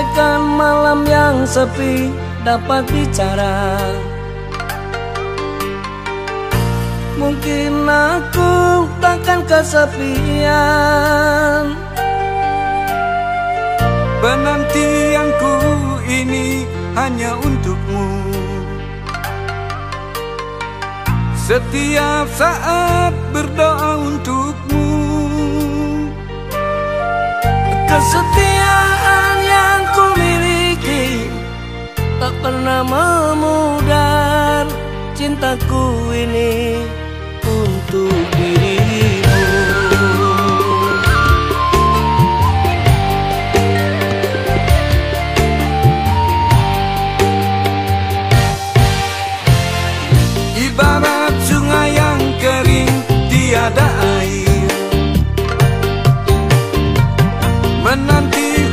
bagaikan malam yang sepi dapat bicara. Mungkin aku takkan kesepian. Penantianku ini hanya untukmu. Setiap saat berdoa untukmu. memudar Cintaku ini untuk dirimu. Ibarat sungai yang kering tiada air. Menanti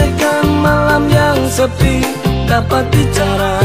andaikan malam yang sepi dapat bicara